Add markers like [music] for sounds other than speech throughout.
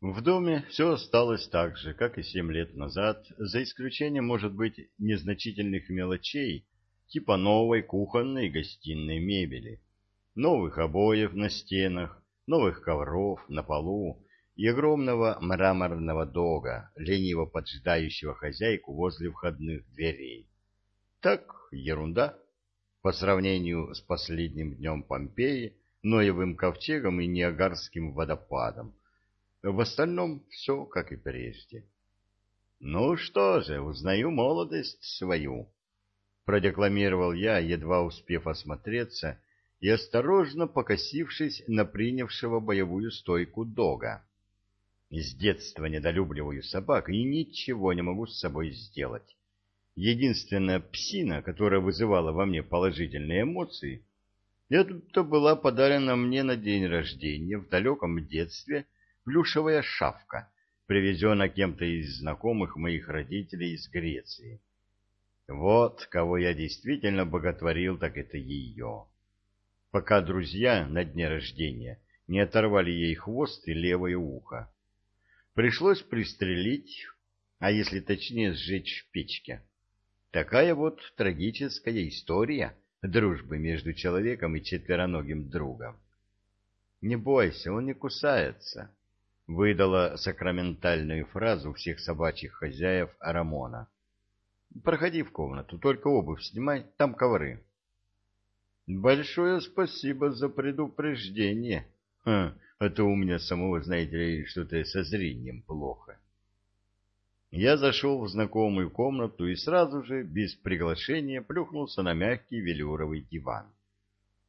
В доме все осталось так же, как и семь лет назад, за исключением, может быть, незначительных мелочей, типа новой кухонной и гостиной мебели, новых обоев на стенах, новых ковров на полу и огромного мраморного дога, лениво поджидающего хозяйку возле входных дверей. Так, ерунда, по сравнению с последним днем Помпеи, Ноевым ковчегом и Ниагарским водопадом. В остальном все как и прежде. «Ну что же, узнаю молодость свою», — продекламировал я, едва успев осмотреться и осторожно покосившись на принявшего боевую стойку дога. С детства недолюбливаю собак и ничего не могу с собой сделать. Единственная псина, которая вызывала во мне положительные эмоции, это была подарена мне на день рождения в далеком детстве — плюшевая шавка, привезена кем-то из знакомых моих родителей из Греции. Вот кого я действительно боготворил, так это ее. Пока друзья на дне рождения не оторвали ей хвост и левое ухо. Пришлось пристрелить, а если точнее сжечь в печке. Такая вот трагическая история дружбы между человеком и четвероногим другом. Не бойся, он не кусается выдала сакраментальную фразу всех собачьих хозяев Арамона. «Проходи в комнату, только обувь снимай, там ковры». «Большое спасибо за предупреждение. Ха, а то у меня самого, знаете ли, что-то со зрением плохо». Я зашел в знакомую комнату и сразу же, без приглашения, плюхнулся на мягкий велюровый диван.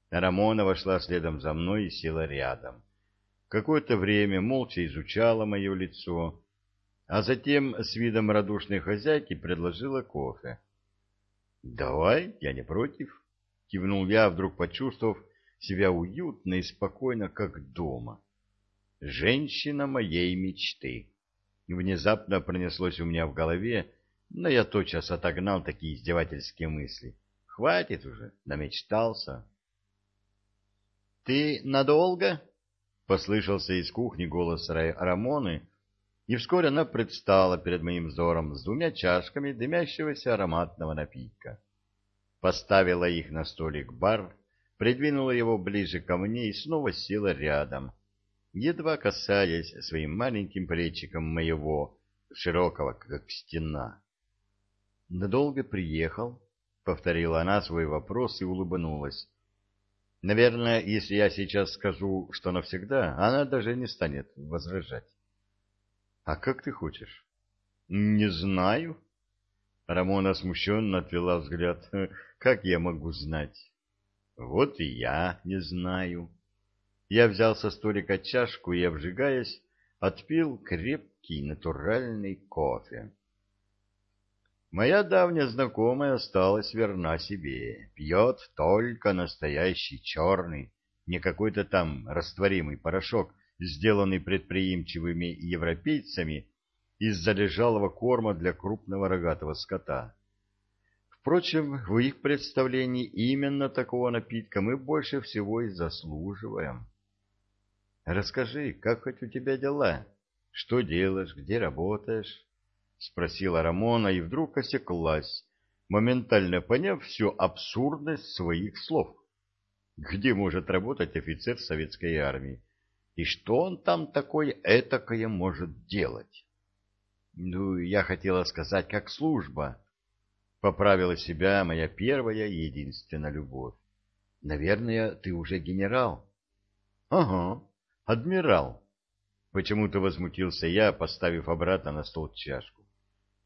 Рамона вошла следом за мной и села рядом какое-то время молча изучала мое лицо, а затем с видом радушной хозяйки предложила кофе. — Давай, я не против, — кивнул я, вдруг почувствовав себя уютно и спокойно, как дома. «Женщина моей мечты». Внезапно пронеслось у меня в голове, но я тотчас отогнал такие издевательские мысли. Хватит уже, намечтался. «Ты надолго?» Послышался из кухни голос Рамоны, и вскоре она предстала перед моим взором с двумя чашками дымящегося ароматного напитка. Поставила их на столик бар, придвинула его ближе ко мне и снова села рядом, едва касаясь своим маленьким плечиком моего, широкого, как стена. «Надолго приехал?» — повторила она свой вопрос и улыбнулась. Наверное, если я сейчас скажу, что навсегда, она даже не станет возражать. — А как ты хочешь? — Не знаю. Рамона смущенно отвела взгляд. [laughs] — Как я могу знать? — Вот и я не знаю. Я взял со столика чашку и, обжигаясь, отпил крепкий натуральный кофе. Моя давняя знакомая осталась верна себе, пьет только настоящий черный, не какой-то там растворимый порошок, сделанный предприимчивыми европейцами из залежалого корма для крупного рогатого скота. Впрочем, в их представлении именно такого напитка мы больше всего и заслуживаем. Расскажи, как хоть у тебя дела? Что делаешь, где работаешь? — спросила Рамона и вдруг осеклась, моментально поняв всю абсурдность своих слов. Где может работать офицер советской армии? И что он там такое этакое может делать? Ну, я хотела сказать, как служба. Поправила себя моя первая и единственная любовь. Наверное, ты уже генерал. Ага, адмирал. Почему-то возмутился я, поставив обратно на стол чашку.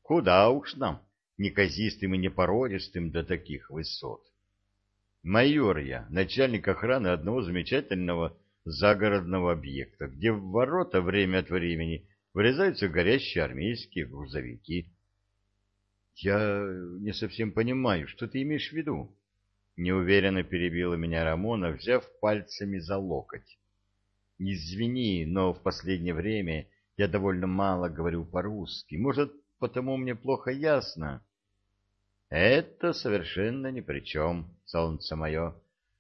Куда уж нам, неказистым и непородистым до таких высот. Майор я, начальник охраны одного замечательного загородного объекта, где в ворота время от времени врезаются горящие армейские грузовики. Я не совсем понимаю, что ты имеешь в виду? Неуверенно перебила меня Рамона, взяв пальцами за локоть. Извини, но в последнее время я довольно мало говорю по-русски. Может, потому мне плохо ясно. Это совершенно ни при чем, солнце мое.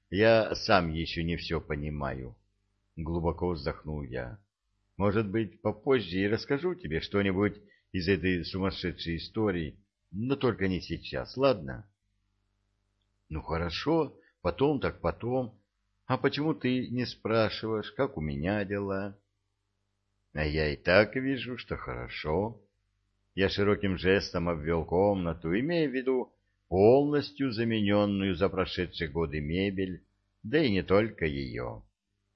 Я сам еще не все понимаю. Глубоко вздохнул я. Может быть, попозже и расскажу тебе что-нибудь из этой сумасшедшей истории, но только не сейчас, ладно? Ну хорошо, потом так потом. А почему ты не спрашиваешь, как у меня дела? А я и так вижу, что хорошо. Я широким жестом обвел комнату, имея в виду полностью замененную за прошедшие годы мебель, да и не только ее.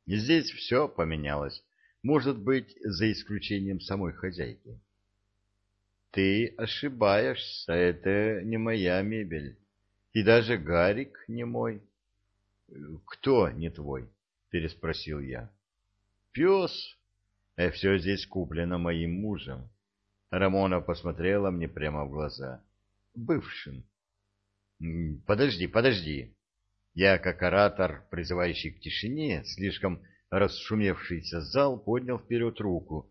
Здесь все поменялось, может быть, за исключением самой хозяйки. Ты ошибаешься, это не моя мебель, и даже Гарик не мой. Кто не твой? переспросил я. Пес. А все здесь куплено моим мужем. Рамона посмотрела мне прямо в глаза. Бывшим. Подожди, подожди. Я, как оратор, призывающий к тишине, слишком расшумевшийся зал, поднял вперед руку.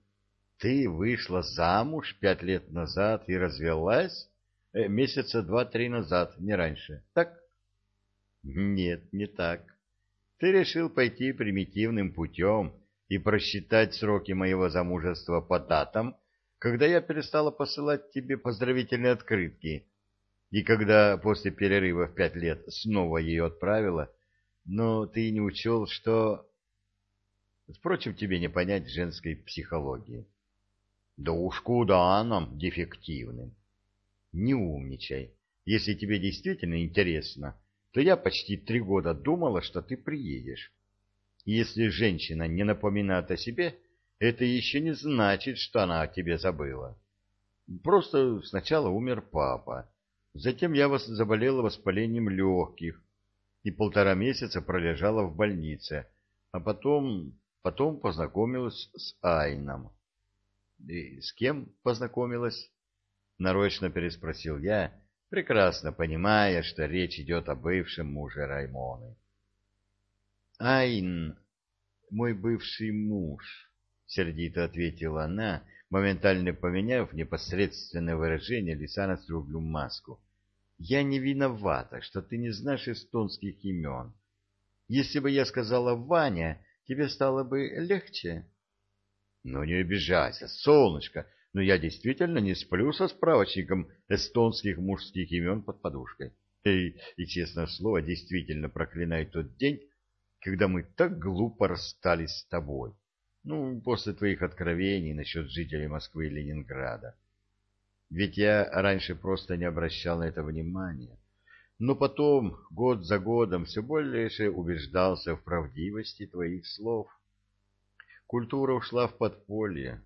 Ты вышла замуж пять лет назад и развелась? Э, месяца два-три назад, не раньше. Так? Нет, не так. Ты решил пойти примитивным путем и просчитать сроки моего замужества по датам, когда я перестала посылать тебе поздравительные открытки, и когда после перерыва в пять лет снова ее отправила, но ты не учел, что... Впрочем, тебе не понять женской психологии. Да уж куда нам, дефективным. Не умничай. Если тебе действительно интересно, то я почти три года думала, что ты приедешь. если женщина не напоминает о себе, это еще не значит, что она о тебе забыла. Просто сначала умер папа, затем я вас заболела воспалением легких и полтора месяца пролежала в больнице, а потом, потом познакомилась с Айном. И с кем познакомилась? Нарочно переспросил я, прекрасно понимая, что речь идет о бывшем муже Раймоны. Айн, мой бывший муж, — сердито ответила она, моментально поменяв непосредственное выражение лица на строгую маску. — Я не виновата, что ты не знаешь эстонских имен. Если бы я сказала «Ваня», тебе стало бы легче? — Ну, не обижайся, солнышко, но я действительно не сплю со справочником эстонских мужских имен под подушкой. И, и честное слово, действительно проклинаю тот день, когда мы так глупо расстались с тобой. — ну, после твоих откровений насчет жителей Москвы и Ленинграда. Ведь я раньше просто не обращал на это внимания. Но потом, год за годом, все больше убеждался в правдивости твоих слов. Культура ушла в подполье.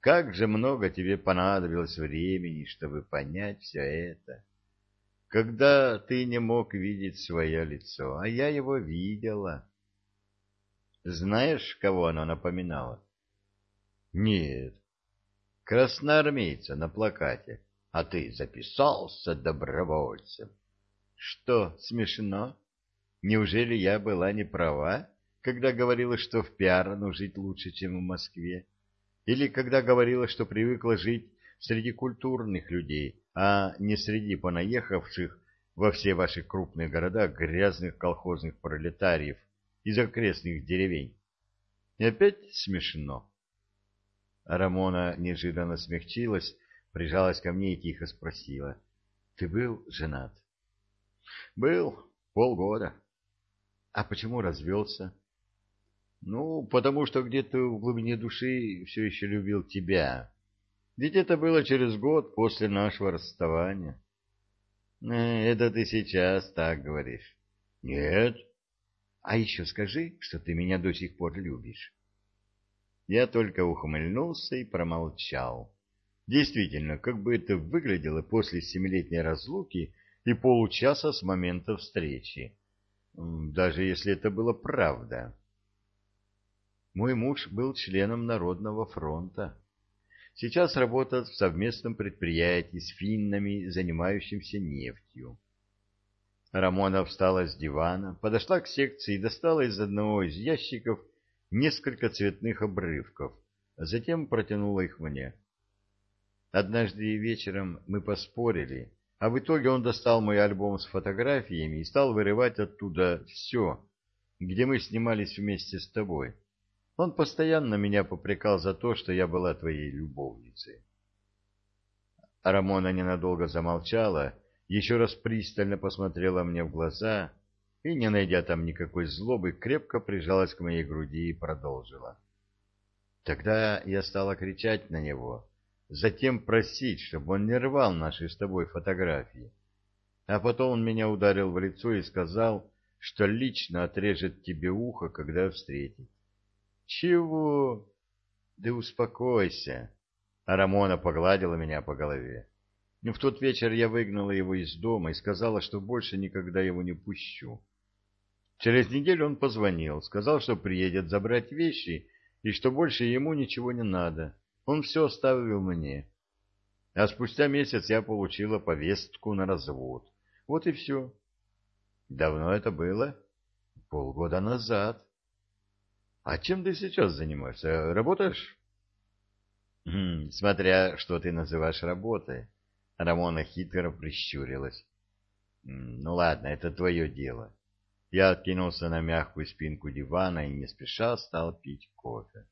Как же много тебе понадобилось времени, чтобы понять все это. Когда ты не мог видеть свое лицо, а я его видела. Знаешь, кого она напоминала? Нет. Красноармейца на плакате. А ты записался добровольцем. Что, смешно? Неужели я была не права, когда говорила, что в Пиарну жить лучше, чем в Москве? Или когда говорила, что привыкла жить среди культурных людей, а не среди понаехавших во все ваши крупные города грязных колхозных пролетариев, из окрестных деревень. И опять смешно. Рамона неожиданно смягчилась, прижалась ко мне и тихо спросила. — Ты был женат? — Был. Полгода. — А почему развелся? — Ну, потому что где-то в глубине души все еще любил тебя. Ведь это было через год после нашего расставания. — Это ты сейчас так говоришь. — Нет, а еще скажи, что ты меня до сих пор любишь. Я только ухмыльнулся и промолчал. Действительно, как бы это выглядело после семилетней разлуки и получаса с момента встречи, даже если это было правда. Мой муж был членом Народного фронта. Сейчас работает в совместном предприятии с финнами, занимающимся нефтью. Рамона встала с дивана, подошла к секции и достала из одного из ящиков несколько цветных обрывков, а затем протянула их мне. Однажды вечером мы поспорили, а в итоге он достал мой альбом с фотографиями и стал вырывать оттуда все, где мы снимались вместе с тобой. Он постоянно меня попрекал за то, что я была твоей любовницей. Рамона ненадолго замолчала, еще раз пристально посмотрела мне в глаза и, не найдя там никакой злобы, крепко прижалась к моей груди и продолжила. Тогда я стала кричать на него, затем просить, чтобы он не рвал наши с тобой фотографии. А потом он меня ударил в лицо и сказал, что лично отрежет тебе ухо, когда встретит. Чего? Да успокойся. А Рамона погладила меня по голове. В тот вечер я выгнала его из дома и сказала, что больше никогда его не пущу. Через неделю он позвонил, сказал, что приедет забрать вещи и что больше ему ничего не надо. Он все оставил мне. А спустя месяц я получила повестку на развод. Вот и все. Давно это было? Полгода назад. А чем ты сейчас занимаешься? Работаешь? Хм, смотря, что ты называешь работой. Рамона хитро прищурилась. Ну ладно, это твое дело. Я откинулся на мягкую спинку дивана и не спеша стал пить кофе.